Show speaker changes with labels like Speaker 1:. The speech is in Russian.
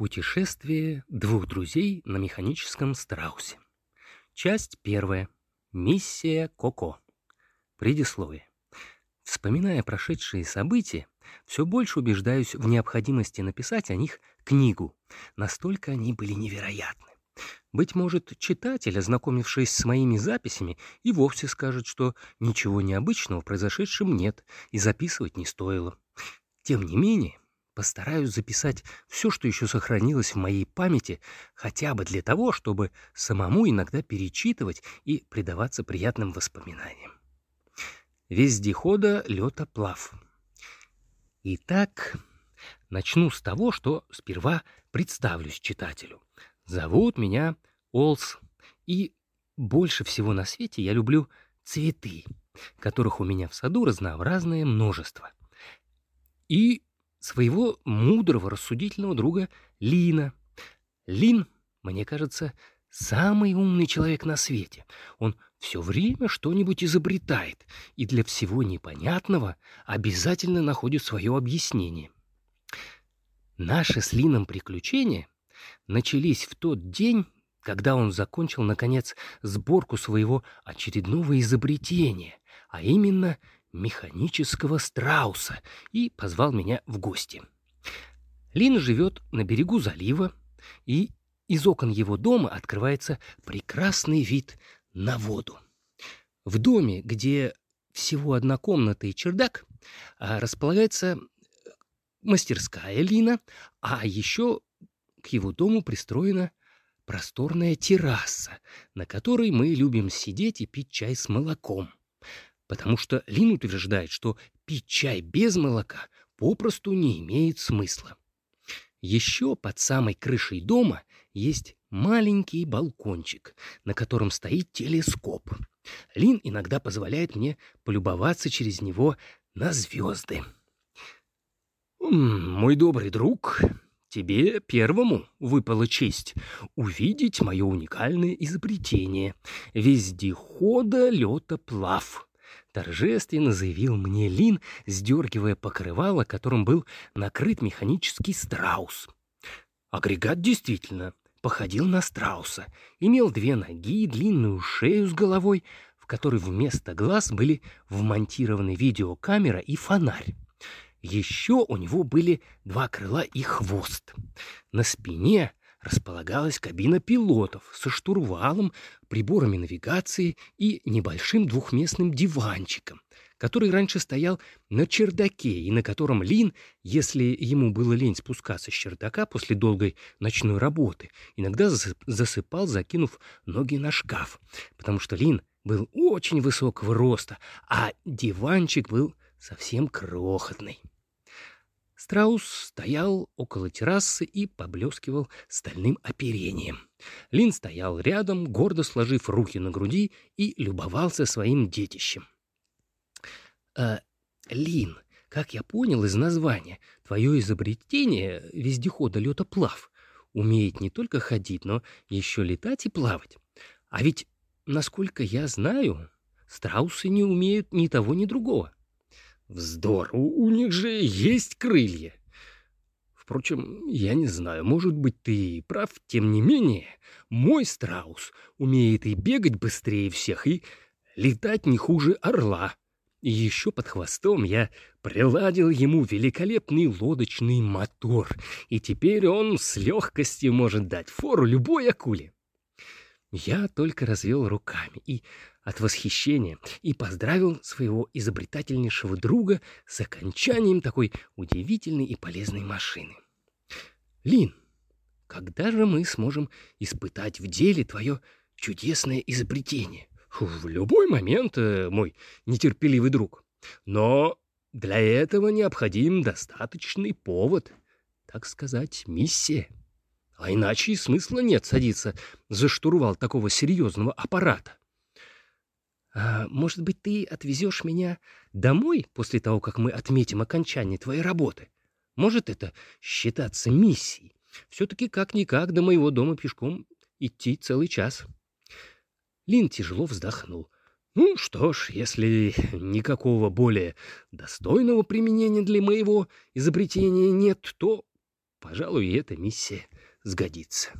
Speaker 1: Путешествие двух друзей на механическом страусе. Часть первая. Миссия Коко. Предисловие. Вспоминая прошедшие события, все больше убеждаюсь в необходимости написать о них книгу. Настолько они были невероятны. Быть может, читатель, ознакомившись с моими записями, и вовсе скажет, что ничего необычного в произошедшем нет и записывать не стоило. Тем не менее, Постараюсь записать все, что еще сохранилось в моей памяти, хотя бы для того, чтобы самому иногда перечитывать и предаваться приятным воспоминаниям. Вездехода лета плав. Итак, начну с того, что сперва представлюсь читателю. Зовут меня Олс, и больше всего на свете я люблю цветы, которых у меня в саду разнообразное множество. И своего мудрого, рассудительного друга Лина. Лин, мне кажется, самый умный человек на свете. Он все время что-нибудь изобретает и для всего непонятного обязательно находит свое объяснение. Наши с Лином приключения начались в тот день, когда он закончил, наконец, сборку своего очередного изобретения, а именно механического страуса и позвал меня в гости. Лин живет на берегу залива, и из окон его дома открывается прекрасный вид на воду. В доме, где всего одна комната и чердак, а, располагается мастерская Лина, а еще к его дому пристроена просторная терраса, на которой мы любим сидеть и пить чай с молоком потому что Лин утверждает, что пить чай без молока попросту не имеет смысла. Еще под самой крышей дома есть маленький балкончик, на котором стоит телескоп. Лин иногда позволяет мне полюбоваться через него на звезды. «Мой добрый друг, тебе первому выпала честь увидеть мое уникальное изобретение — вездехода летоплав. — торжественно заявил мне Лин, сдергивая покрывало, которым был накрыт механический страус. Агрегат действительно походил на страуса, имел две ноги, длинную шею с головой, в которой вместо глаз были вмонтированы видеокамера и фонарь. Еще у него были два крыла и хвост. На спине располагалась кабина пилотов со штурвалом, приборами навигации и небольшим двухместным диванчиком, который раньше стоял на чердаке и на котором Лин, если ему было лень спускаться с чердака после долгой ночной работы, иногда засыпал, закинув ноги на шкаф, потому что Лин был очень высокого роста, а диванчик был совсем крохотный. Страус стоял около террасы и поблескивал стальным оперением. Лин стоял рядом, гордо сложив руки на груди и любовался своим детищем. «Э, «Лин, как я понял из названия, твое изобретение вездехода летоплав умеет не только ходить, но еще летать и плавать. А ведь, насколько я знаю, страусы не умеют ни того, ни другого». Вздор, у, у них же есть крылья. Впрочем, я не знаю, может быть, ты и прав. Тем не менее, мой страус умеет и бегать быстрее всех, и летать не хуже орла. И еще под хвостом я приладил ему великолепный лодочный мотор, и теперь он с легкостью может дать фору любой акуле. Я только развел руками и от восхищения и поздравил своего изобретательнейшего друга с окончанием такой удивительной и полезной машины. «Лин, когда же мы сможем испытать в деле твое чудесное изобретение?» «В любой момент, э, мой нетерпеливый друг. Но для этого необходим достаточный повод, так сказать, миссия. А иначе и смысла нет садиться за штурвал такого серьезного аппарата. А, может быть, ты отвезешь меня домой после того, как мы отметим окончание твоей работы? Может это считаться миссией? Все-таки как-никак до моего дома пешком идти целый час. Лин тяжело вздохнул. Ну что ж, если никакого более достойного применения для моего изобретения нет, то пожалуй, эта миссия сгодится.